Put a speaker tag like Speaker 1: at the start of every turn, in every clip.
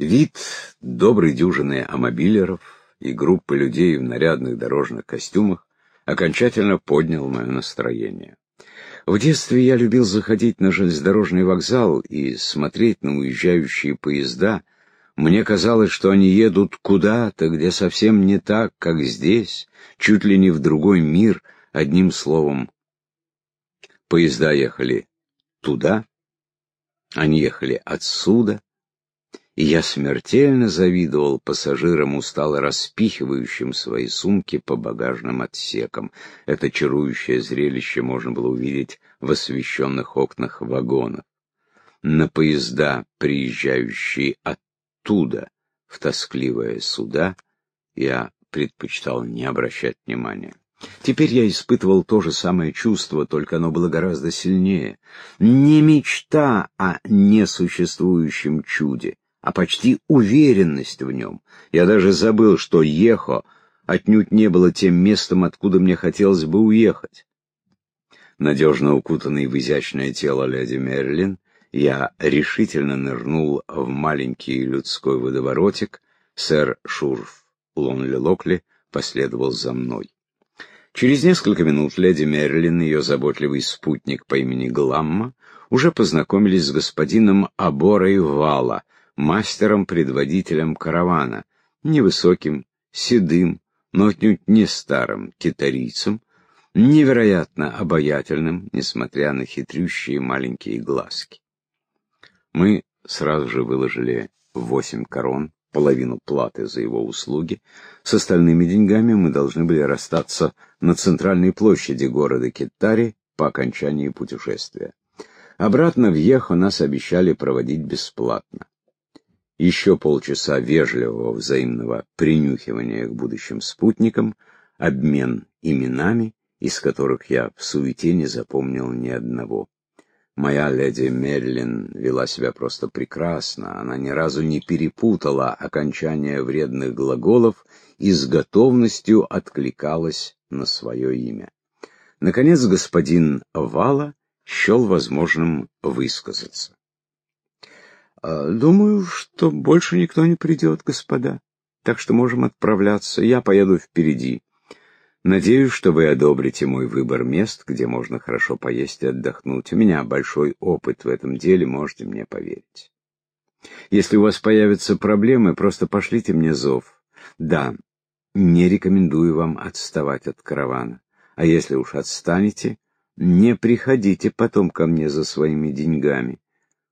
Speaker 1: Вид доброй дюжины амобилеров и группы людей в нарядных дорожных костюмах окончательно поднял мое настроение. В детстве я любил заходить на железнодорожный вокзал и смотреть на уезжающие поезда. Мне казалось, что они едут куда-то, где совсем не так, как здесь, чуть ли не в другой мир, одним словом. Поезда ехали туда, они ехали отсюда, и я смертельно завидовал пассажирам, устало распихивающим свои сумки по багажным отсекам. Это чарующее зрелище можно было увидеть в освещенных окнах вагонов. На поезда, приезжающие оттуда в тоскливое суда, я предпочитал не обращать внимания. Теперь я испытывал то же самое чувство, только оно было гораздо сильнее. Не мечта о несуществующем чуде, а почти уверенность в нем. Я даже забыл, что Ехо отнюдь не было тем местом, откуда мне хотелось бы уехать. Надежно укутанный в изящное тело леди Мерлин, я решительно нырнул в маленький людской водоворотик, сэр Шурф Лонли Локли последовал за мной. Через несколько минут леди Мерлин и ее заботливый спутник по имени Гламма уже познакомились с господином Аборой Вала, мастером-предводителем каравана, невысоким, седым, но отнюдь не старым китарийцем, невероятно обаятельным, несмотря на хитрющие маленькие глазки. Мы сразу же выложили восемь корон, половину платы за его услуги. С остальными деньгами мы должны были расстаться на центральной площади города Китари по окончании путешествия. Обратно в Ехо нас обещали проводить бесплатно. Еще полчаса вежливого взаимного принюхивания к будущим спутникам, обмен именами, из которых я в суете не запомнил ни одного. Моя леди Мерлин вела себя просто прекрасно, она ни разу не перепутала окончание вредных глаголов и с готовностью откликалась на свое имя. Наконец господин Вала счел возможным высказаться. «А, «Думаю, что больше никто не придет, господа, так что можем отправляться. Я поеду впереди. Надеюсь, что вы одобрите мой выбор мест, где можно хорошо поесть и отдохнуть. У меня большой опыт в этом деле, можете мне поверить. Если у вас появятся проблемы, просто пошлите мне зов. Да, не рекомендую вам отставать от каравана. А если уж отстанете, не приходите потом ко мне за своими деньгами.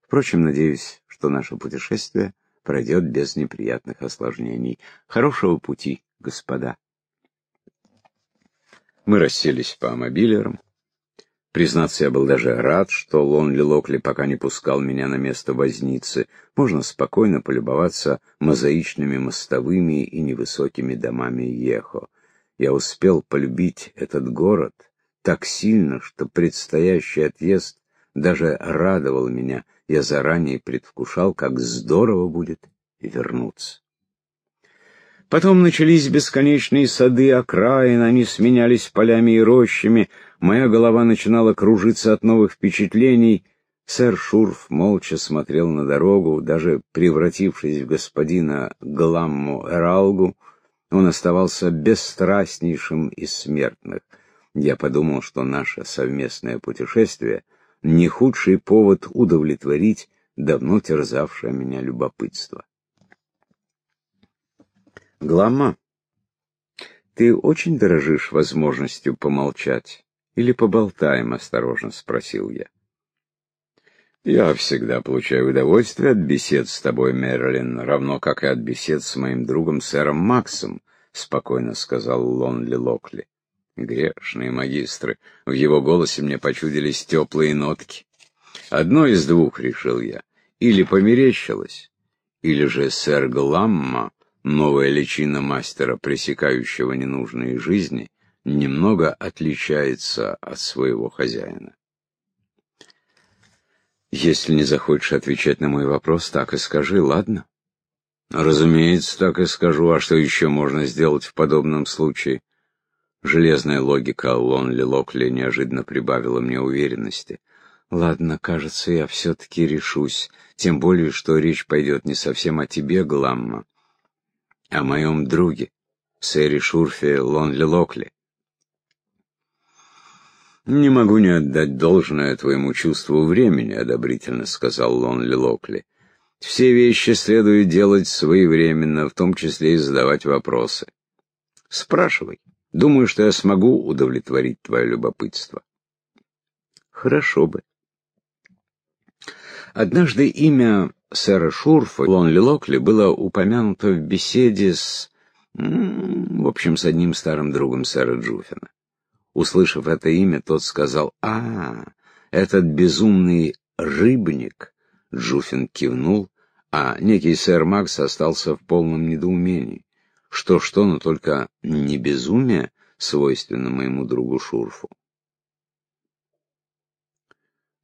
Speaker 1: Впрочем, надеюсь, что наше путешествие пройдет без неприятных осложнений. Хорошего пути, господа. Мы расселись по мобилерам. Признаться, я был даже рад, что Лонли Локли пока не пускал меня на место возницы. Можно спокойно полюбоваться мозаичными мостовыми и невысокими домами Ехо. Я успел полюбить этот город так сильно, что предстоящий отъезд даже радовал меня. Я заранее предвкушал, как здорово будет вернуться. Потом начались бесконечные сады окраин, они сменялись полями и рощами, моя голова начинала кружиться от новых впечатлений. Сэр Шурф молча смотрел на дорогу, даже превратившись в господина Гламму Эралгу, он оставался бесстрастнейшим из смертных. Я подумал, что наше совместное путешествие — не худший повод удовлетворить давно терзавшее меня любопытство. Глама, ты очень дорожишь возможностью помолчать? Или поболтаем, осторожно спросил я. Я всегда получаю удовольствие от бесед с тобой, Мерлин, равно как и от бесед с моим другом сэром Максом, спокойно сказал Лонли Локли. Грешные магистры, в его голосе мне почудились теплые нотки. Одно из двух, решил я, или померещилось, или же сэр Гламма Новая личина мастера, пресекающего ненужные жизни, немного отличается от своего хозяина. Если не захочешь отвечать на мой вопрос, так и скажи, ладно? Разумеется, так и скажу, а что еще можно сделать в подобном случае? Железная логика Лонли Локли неожиданно прибавила мне уверенности. Ладно, кажется, я все-таки решусь. Тем более, что речь пойдет не совсем о тебе, Гламма, а о моем друге, сэре Шурфе Лонли Локли. «Не могу не отдать должное твоему чувству времени», — одобрительно сказал Лонли Локли. «Все вещи следует делать своевременно, в том числе и задавать вопросы. Спрашивай. Думаю, что я смогу удовлетворить твое любопытство». «Хорошо бы». Однажды имя сэра Шурфа Лонли Локли было упомянуто в беседе с... в общем, с одним старым другом сэра Джуфина. Услышав это имя, тот сказал, «А, этот безумный рыбник!» Джуфин кивнул, а некий сэр Макс остался в полном недоумении. Что-что, но только не безумие свойственно моему другу Шурфу.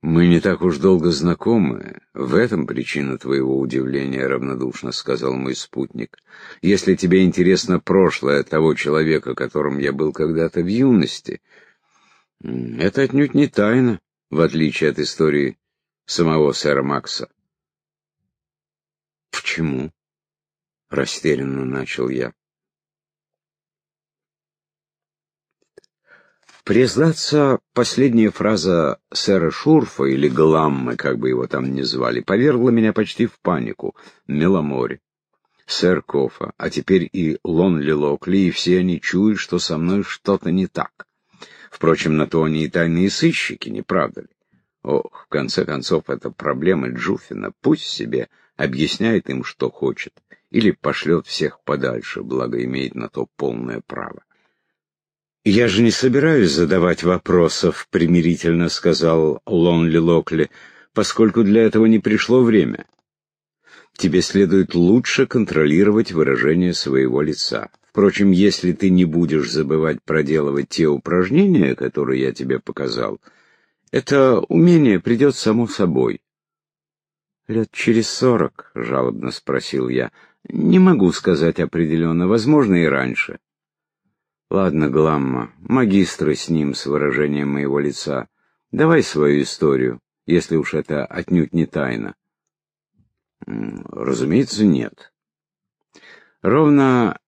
Speaker 1: «Мы не так уж долго знакомы. В этом причина твоего удивления», — равнодушно сказал мой спутник. «Если тебе интересно прошлое того человека, которым я был когда-то в юности, это отнюдь не тайна, в отличие от истории самого сэра Макса». «Почему?» — растерянно начал я. Признаться, последняя фраза сэра Шурфа или Гламмы, как бы его там ни звали, повергла меня почти в панику. Меломори, сэр Кофа, а теперь и Лонли Локли, и все они чуют, что со мной что-то не так. Впрочем, на то они и тайные сыщики, не правда ли? Ох, в конце концов, это проблема Джуфина. Пусть себе объясняет им, что хочет, или пошлет всех подальше, благо имеет на то полное право. «Я же не собираюсь задавать вопросов», — примирительно сказал Лонли Локли, «поскольку для этого не пришло время. Тебе следует лучше контролировать выражение своего лица. Впрочем, если ты не будешь забывать проделывать те упражнения, которые я тебе показал, это умение придет само собой». «Лет через сорок», — жалобно спросил я. «Не могу сказать определенно, возможно, и раньше». Ладно, Гламма, магистры с ним, с выражением моего лица. Давай свою историю, если уж это отнюдь не тайна. Разумеется, нет. Ровно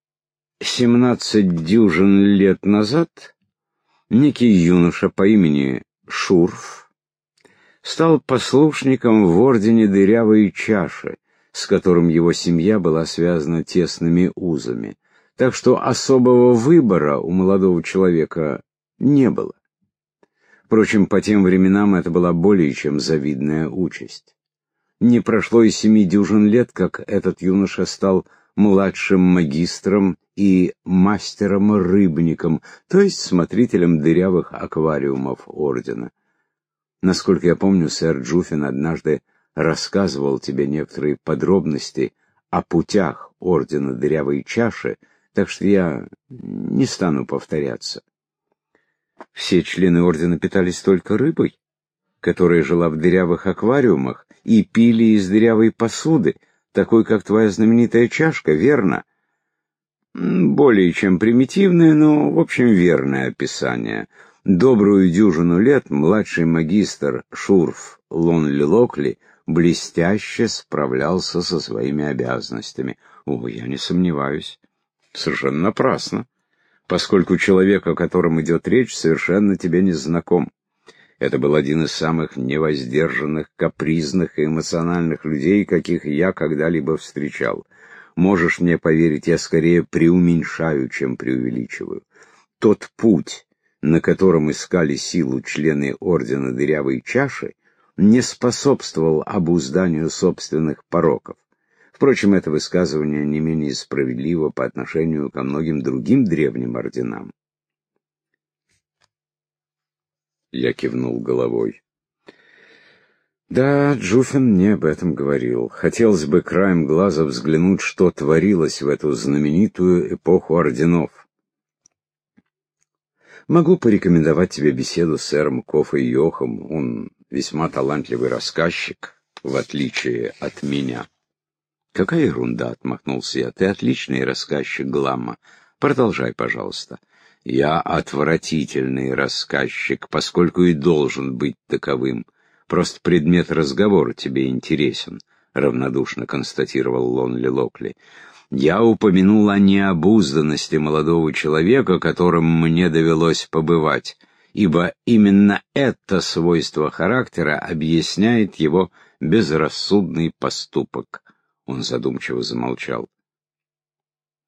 Speaker 1: семнадцать дюжин лет назад некий юноша по имени Шурф стал послушником в ордене дырявой чаши, с которым его семья была связана тесными узами так что особого выбора у молодого человека не было. Впрочем, по тем временам это была более чем завидная участь. Не прошло и семи дюжин лет, как этот юноша стал младшим магистром и мастером-рыбником, то есть смотрителем дырявых аквариумов ордена. Насколько я помню, сэр Джуфин однажды рассказывал тебе некоторые подробности о путях ордена дырявой чаши, так что я не стану повторяться. Все члены ордена питались только рыбой, которая жила в дырявых аквариумах, и пили из дырявой посуды, такой, как твоя знаменитая чашка, верно? Более чем примитивное, но, в общем, верное описание. Добрую дюжину лет младший магистр Шурф Лонли Локли блестяще справлялся со своими обязанностями. О, я не сомневаюсь. Совершенно напрасно, поскольку человек, о котором идет речь, совершенно тебе не знаком. Это был один из самых невоздержанных, капризных и эмоциональных людей, каких я когда-либо встречал. Можешь мне поверить, я скорее преуменьшаю, чем преувеличиваю. Тот путь, на котором искали силу члены Ордена Дырявой Чаши, не способствовал обузданию собственных пороков. Впрочем, это высказывание не менее справедливо по отношению ко многим другим древним орденам. Я кивнул головой. Да, Джуфин мне об этом говорил. Хотелось бы краем глаза взглянуть, что творилось в эту знаменитую эпоху орденов. Могу порекомендовать тебе беседу с сэром Кофой Йохом. Он весьма талантливый рассказчик, в отличие от меня. «Какая ерунда!» — отмахнулся я. «Ты отличный рассказчик Гламма. Продолжай, пожалуйста». «Я отвратительный рассказчик, поскольку и должен быть таковым. Просто предмет разговора тебе интересен, — равнодушно констатировал Лонли Локли. Я упомянул о необузданности молодого человека, которым мне довелось побывать, ибо именно это свойство характера объясняет его безрассудный поступок. Он задумчиво замолчал.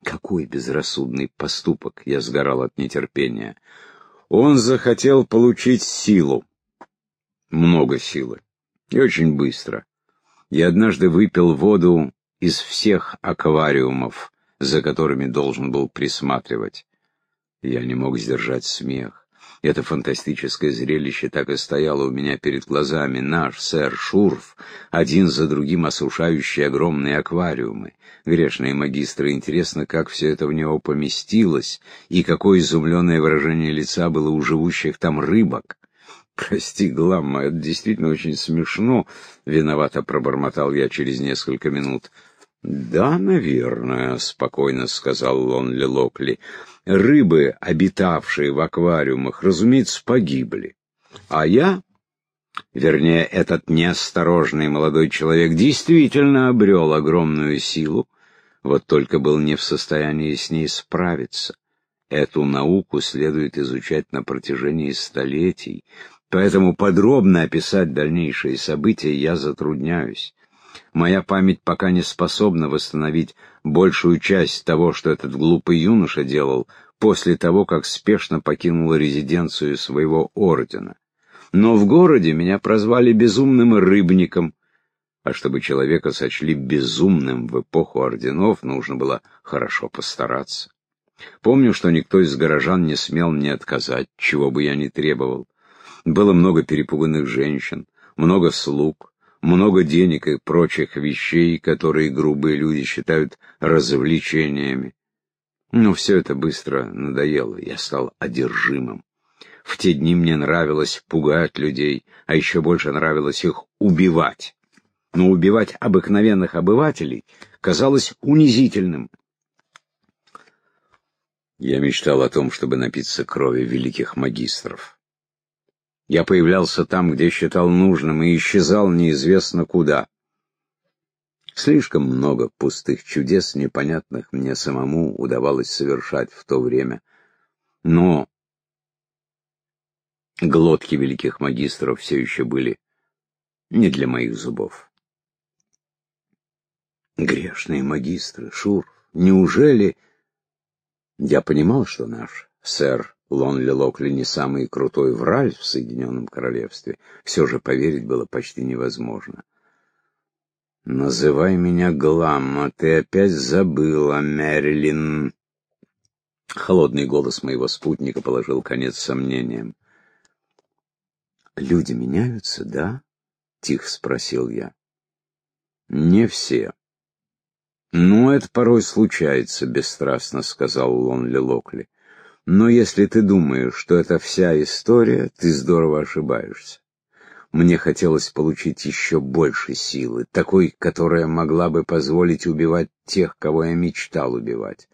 Speaker 1: Какой безрассудный поступок? Я сгорал от нетерпения. Он захотел получить силу. Много силы. И очень быстро. Я однажды выпил воду из всех аквариумов, за которыми должен был присматривать. Я не мог сдержать смех. Это фантастическое зрелище так и стояло у меня перед глазами. Наш сэр Шурф, один за другим осушающий огромные аквариумы. Грешные магистры, интересно, как все это в него поместилось, и какое изумленное выражение лица было у живущих там рыбок. «Прости, Гламма, это действительно очень смешно», — виновато пробормотал я через несколько минут. «Да, наверное», — спокойно сказал Лонли Локли. «Рыбы, обитавшие в аквариумах, разумеется, погибли. А я, вернее, этот неосторожный молодой человек, действительно обрел огромную силу, вот только был не в состоянии с ней справиться. Эту науку следует изучать на протяжении столетий, поэтому подробно описать дальнейшие события я затрудняюсь. Моя память пока не способна восстановить большую часть того, что этот глупый юноша делал после того, как спешно покинул резиденцию своего ордена. Но в городе меня прозвали безумным рыбником, а чтобы человека сочли безумным в эпоху орденов, нужно было хорошо постараться. Помню, что никто из горожан не смел мне отказать, чего бы я ни требовал. Было много перепуганных женщин, много слуг, много денег и прочих вещей, которые грубые люди считают развлечениями. Но все это быстро надоело, я стал одержимым. В те дни мне нравилось пугать людей, а еще больше нравилось их убивать. Но убивать обыкновенных обывателей казалось унизительным. Я мечтал о том, чтобы напиться крови великих магистров. Я появлялся там, где считал нужным, и исчезал неизвестно куда. Слишком много пустых чудес, непонятных мне самому, удавалось совершать в то время. Но глотки великих магистров все еще были не для моих зубов. Грешные магистры, Шур, неужели... Я понимал, что наш сэр Лонли Локли не самый крутой враль в Соединенном Королевстве, все же поверить было почти невозможно. «Называй меня Гламма, ты опять забыла, Мэрилин!» Холодный голос моего спутника положил конец сомнениям. «Люди меняются, да?» — тихо спросил я. «Не все». «Ну, это порой случается», — бесстрастно сказал Лонли Локли. Но если ты думаешь, что это вся история, ты здорово ошибаешься. Мне хотелось получить еще больше силы, такой, которая могла бы позволить убивать тех, кого я мечтал убивать.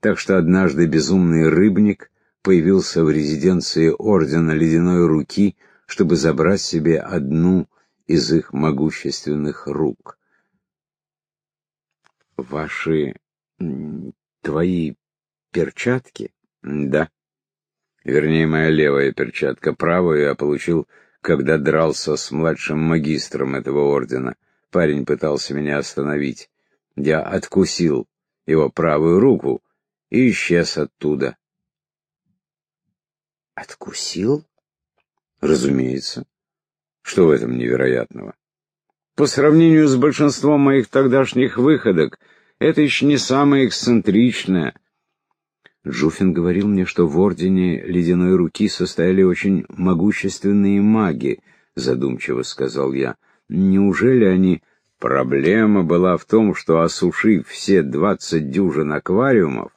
Speaker 1: Так что однажды безумный рыбник появился в резиденции Ордена Ледяной Руки, чтобы забрать себе одну из их могущественных рук. Ваши... твои перчатки да. Вернее, моя левая перчатка, правую я получил, когда дрался с младшим магистром этого ордена. Парень пытался меня остановить. Я откусил его правую руку и исчез оттуда. Откусил? Разумеется. Что в этом невероятного? По сравнению с большинством моих тогдашних выходок, это еще не самое эксцентричное — Жуфин говорил мне, что в Ордене Ледяной Руки состояли очень могущественные маги, задумчиво сказал я. Неужели они... Проблема была в том, что, осушив все двадцать дюжин аквариумов,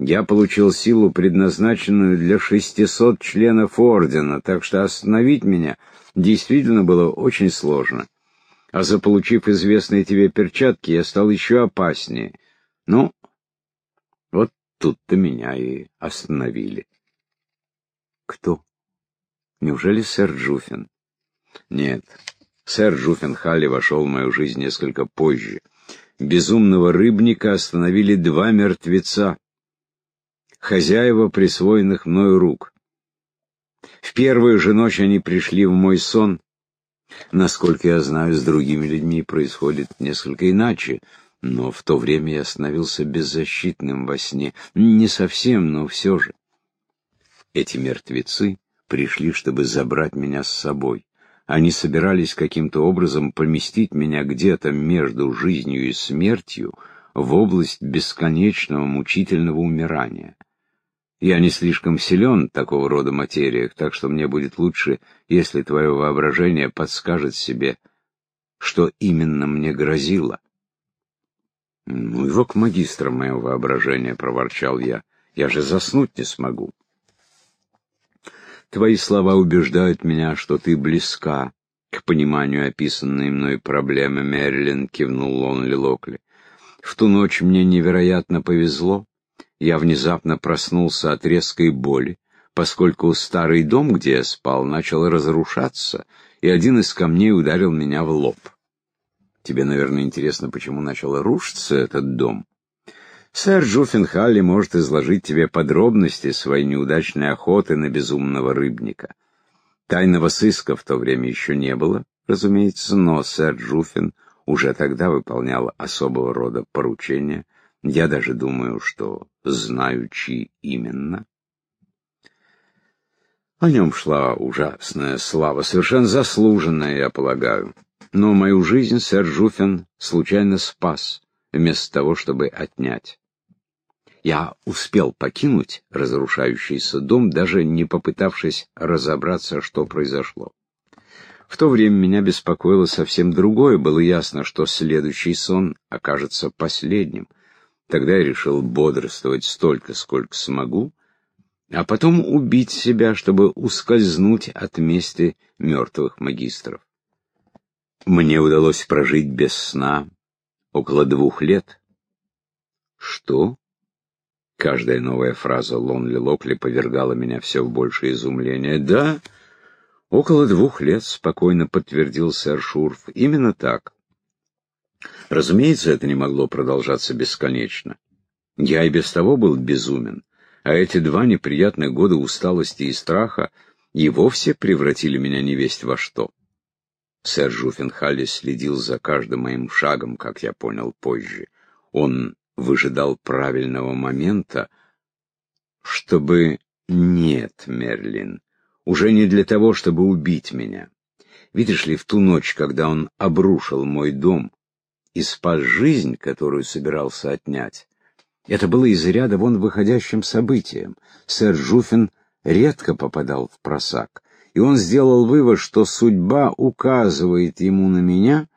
Speaker 1: я получил силу, предназначенную для шестисот членов Ордена, так что остановить меня действительно было очень сложно. А заполучив известные тебе перчатки, я стал еще опаснее. Ну, вот Тут-то меня и остановили. Кто? Неужели сэр Джуфин? Нет, сэр Джуффенхалли вошел в мою жизнь несколько позже. Безумного рыбника остановили два мертвеца, хозяева присвоенных мною рук. В первую же ночь они пришли в мой сон. Насколько я знаю, с другими людьми происходит несколько иначе, но в то время я становился беззащитным во сне. Не совсем, но все же. Эти мертвецы пришли, чтобы забрать меня с собой. Они собирались каким-то образом поместить меня где-то между жизнью и смертью в область бесконечного мучительного умирания. Я не слишком силен в такого рода материях, так что мне будет лучше, если твое воображение подскажет себе, что именно мне грозило. «Ну его к магистрам мое воображение», — проворчал я. «Я же заснуть не смогу». «Твои слова убеждают меня, что ты близка к пониманию описанной мной проблемы, Мерлин», — кивнул Лонли Локли. «В ту ночь мне невероятно повезло я внезапно проснулся от резкой боли, поскольку старый дом, где я спал, начал разрушаться, и один из камней ударил меня в лоб. Тебе, наверное, интересно, почему начал рушиться этот дом? Сэр Джуффенхалли может изложить тебе подробности своей неудачной охоты на безумного рыбника. Тайного сыска в то время еще не было, разумеется, но сэр Джуффин уже тогда выполнял особого рода поручения — я даже думаю, что знаю, чьи именно. О нем шла ужасная слава, совершенно заслуженная, я полагаю. Но мою жизнь сэр Жуфин случайно спас, вместо того, чтобы отнять. Я успел покинуть разрушающийся дом, даже не попытавшись разобраться, что произошло. В то время меня беспокоило совсем другое. Было ясно, что следующий сон окажется последним. Тогда я решил бодрствовать столько, сколько смогу, а потом убить себя, чтобы ускользнуть от мести мертвых магистров. Мне удалось прожить без сна около двух лет. Что? Каждая новая фраза Лонли Локли повергала меня все в большее изумление. Да, около двух лет, спокойно подтвердил сэр Шурф. Именно так. Разумеется, это не могло продолжаться бесконечно. Я и без того был безумен, а эти два неприятных года усталости и страха и вовсе превратили меня невесть во что. Сэр Жуффенхалли следил за каждым моим шагом, как я понял позже. Он выжидал правильного момента, чтобы... Нет, Мерлин, уже не для того, чтобы убить меня. Видишь ли, в ту ночь, когда он обрушил мой дом, и спас жизнь, которую собирался отнять. Это было из ряда вон выходящим событием. Сэр Жуфин редко попадал в просак, и он сделал вывод, что судьба указывает ему на меня,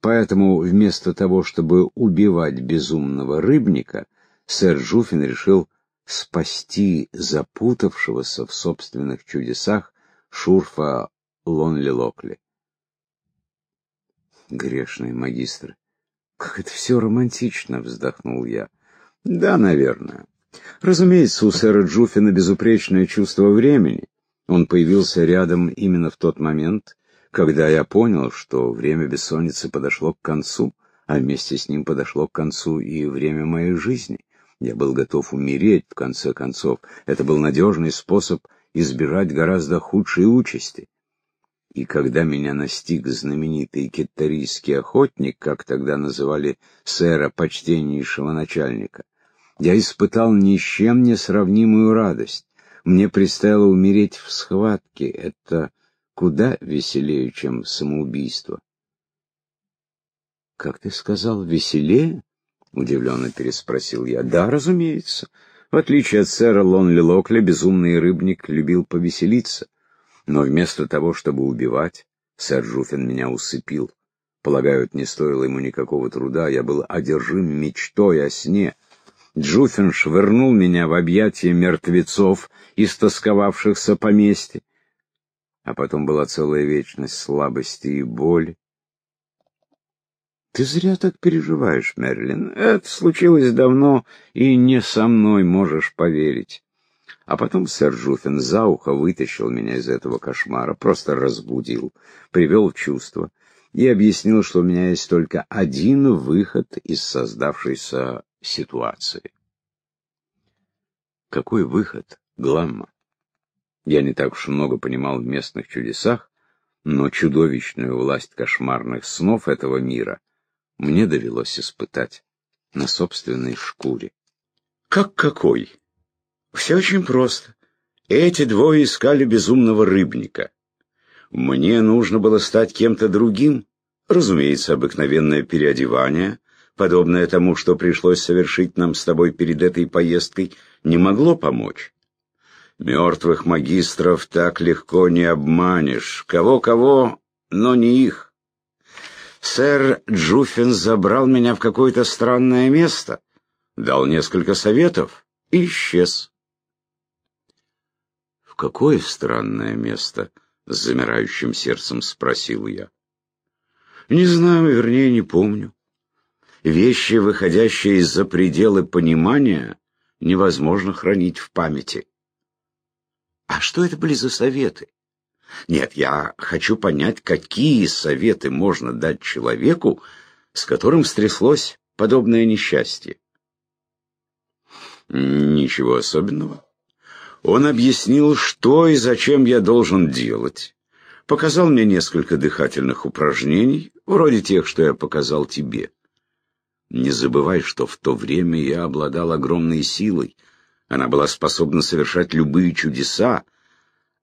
Speaker 1: поэтому вместо того, чтобы убивать безумного рыбника, сэр Жуфин решил спасти запутавшегося в собственных чудесах Шурфа Лонли Локли. Грешные магистры. «Как это все романтично!» — вздохнул я. «Да, наверное. Разумеется, у сэра Джуфина безупречное чувство времени. Он появился рядом именно в тот момент, когда я понял, что время бессонницы подошло к концу, а вместе с ним подошло к концу и время моей жизни. Я был готов умереть, в конце концов. Это был надежный способ избежать гораздо худшей участи. И когда меня настиг знаменитый китарийский охотник, как тогда называли сэра почтеннейшего начальника, я испытал ни с чем не сравнимую радость. Мне предстояло умереть в схватке. Это куда веселее, чем самоубийство. «Как ты сказал, веселее?» — удивленно переспросил я. «Да, разумеется. В отличие от сэра Лонли Локли, безумный рыбник любил повеселиться. Но вместо того, чтобы убивать, сэр Жуфин меня усыпил. Полагаю, это не стоило ему никакого труда, я был одержим мечтой о сне. Джуфин швырнул меня в объятия мертвецов, истосковавшихся по мести. А потом была целая вечность слабости и боли. Ты зря так переживаешь, Мерлин. Это случилось давно, и не со мной можешь поверить. А потом сэр Джуффин за ухо вытащил меня из этого кошмара, просто разбудил, привел в чувство и объяснил, что у меня есть только один выход из создавшейся ситуации. Какой выход, Гламма? Я не так уж много понимал в местных чудесах, но чудовищную власть кошмарных снов этого мира мне довелось испытать на собственной шкуре.
Speaker 2: Как какой? Все очень просто. Эти двое искали безумного рыбника. Мне нужно было стать кем-то другим. Разумеется, обыкновенное переодевание, подобное тому, что пришлось совершить нам с тобой перед этой поездкой, не могло помочь. Мертвых магистров так легко не обманешь. Кого-кого, но не их. Сэр Джуффин забрал меня в какое-то странное место, дал несколько советов и исчез.
Speaker 1: «В какое странное место?» — с замирающим сердцем спросил я.
Speaker 2: «Не знаю, вернее, не помню. Вещи, выходящие из-за пределы понимания, невозможно хранить в памяти». «А что это были за советы?» «Нет, я хочу понять, какие советы можно дать человеку, с которым стряслось подобное несчастье».
Speaker 1: «Ничего особенного.
Speaker 2: Он объяснил, что и зачем я должен делать. Показал мне несколько дыхательных упражнений, вроде тех, что я показал тебе. Не забывай, что в то время я обладал огромной силой. Она была способна совершать любые чудеса,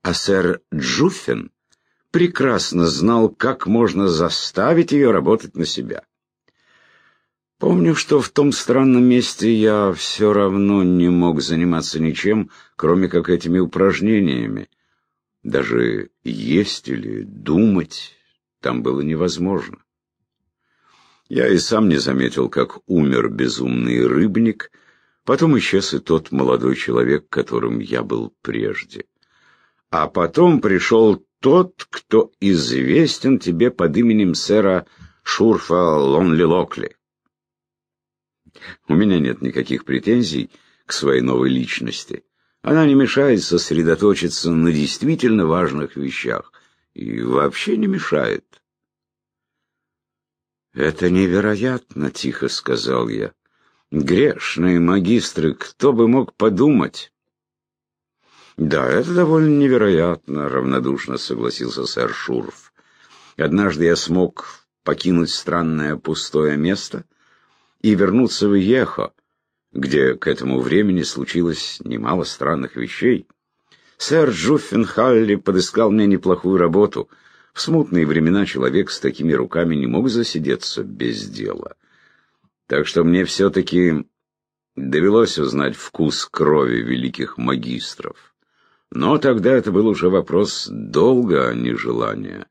Speaker 2: а сэр Джуффин прекрасно знал, как можно заставить ее работать на себя. Помню, что в том странном месте я все равно не мог заниматься ничем, кроме как этими упражнениями. Даже есть или думать там было невозможно. Я и сам не заметил, как умер безумный рыбник, потом исчез и тот молодой человек, которым я был прежде. А потом пришел тот, кто известен тебе под именем сэра Шурфа Лонли Локли. У меня нет никаких претензий к своей новой личности. Она не мешает сосредоточиться на действительно важных вещах. И вообще не мешает. «Это невероятно», — тихо сказал я. «Грешные магистры, кто бы мог подумать?» «Да, это довольно невероятно», — равнодушно согласился сэр Шурф. «Однажды я смог покинуть странное пустое место и вернуться в Ехо, где к этому времени случилось немало странных вещей. Сэр Джуффенхалли подыскал мне неплохую работу. В смутные времена человек с такими руками не мог засидеться без дела. Так что мне все-таки довелось узнать вкус крови великих магистров. Но тогда это был уже вопрос долга, а не желания,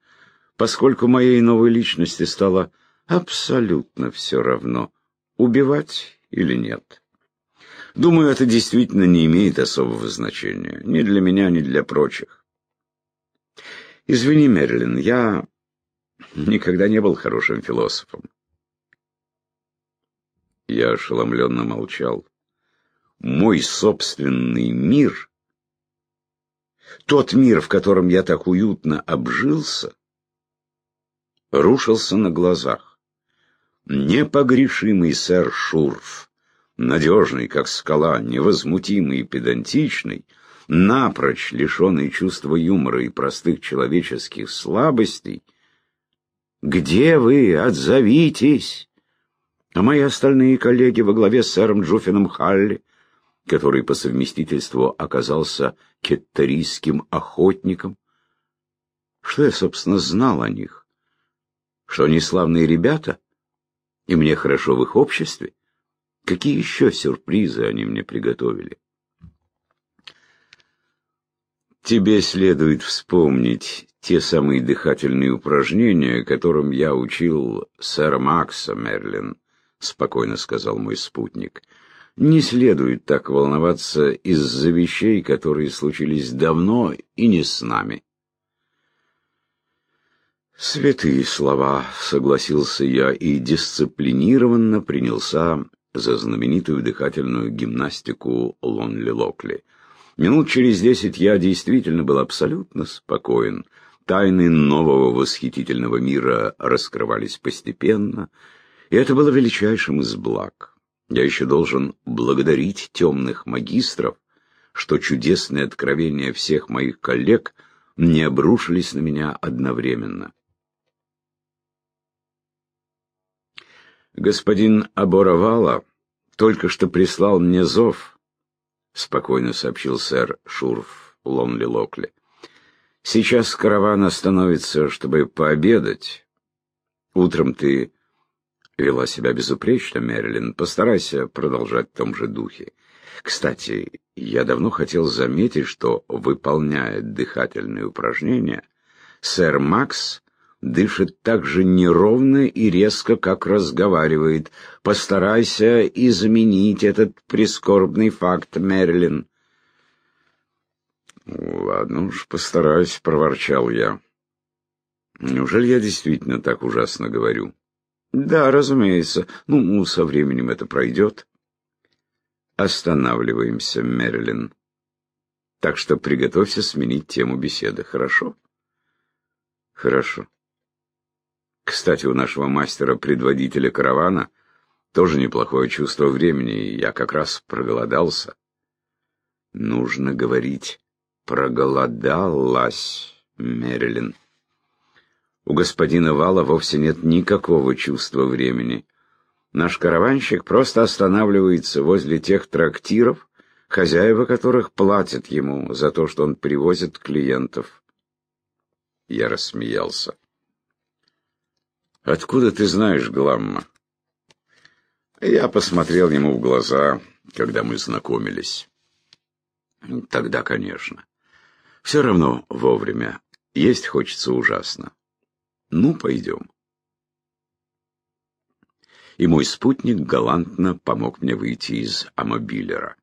Speaker 2: поскольку моей новой личности стало абсолютно все равно, убивать или нет. Думаю, это действительно не имеет особого значения, ни для меня, ни для прочих. Извини, Мерлин, я никогда не был хорошим философом. Я ошеломленно молчал. Мой собственный мир, тот мир, в котором я так уютно обжился, рушился на глазах непогрешимый сэр Шурф, надежный, как скала, невозмутимый и педантичный, напрочь лишенный чувства юмора и простых человеческих слабостей, «Где вы? Отзовитесь!» А мои остальные коллеги во главе с сэром Джуффином Халли, который по совместительству оказался кеттерийским охотником, что я, собственно, знал о них? Что они славные ребята — и мне хорошо в их обществе. Какие еще сюрпризы они мне приготовили? Тебе следует вспомнить те самые дыхательные упражнения, которым я учил сэра Макса Мерлин, спокойно сказал мой спутник. Не следует так волноваться из-за вещей, которые случились давно и не с нами. «Святые слова», — согласился я и дисциплинированно принялся за знаменитую дыхательную гимнастику Лонли Локли. Минут через десять я действительно был абсолютно спокоен. Тайны нового восхитительного мира раскрывались постепенно, и это было величайшим из благ. Я еще должен благодарить темных магистров, что чудесные откровения всех моих коллег не обрушились на меня одновременно. Господин Аборовала только что прислал мне зов, — спокойно сообщил сэр Шурф Лонли Локли. Сейчас караван остановится, чтобы пообедать. Утром ты вела себя безупречно, Мерлин. Постарайся продолжать в том же духе. Кстати, я давно хотел заметить, что, выполняя дыхательные упражнения, сэр Макс дышит так же неровно и резко, как разговаривает. Постарайся изменить этот прискорбный факт, Мерлин. «Ладно уж, постараюсь», — проворчал я. «Неужели я действительно так ужасно говорю?» «Да, разумеется. Ну, со временем это пройдет». «Останавливаемся, Мерлин. Так что приготовься сменить тему беседы, хорошо?» «Хорошо. Кстати, у нашего мастера-предводителя каравана тоже неплохое чувство времени, я как раз проголодался». «Нужно говорить проголодалась, Мерлин. У господина Вала вовсе нет никакого чувства времени. Наш караванщик просто останавливается возле тех трактиров, хозяева которых платят ему за то, что он привозит клиентов. Я рассмеялся. «Откуда ты знаешь Гламма?» Я посмотрел ему в глаза, когда мы знакомились. Тогда, конечно. Все равно вовремя. Есть хочется ужасно. Ну, пойдем. И мой спутник галантно помог мне выйти из амобилера.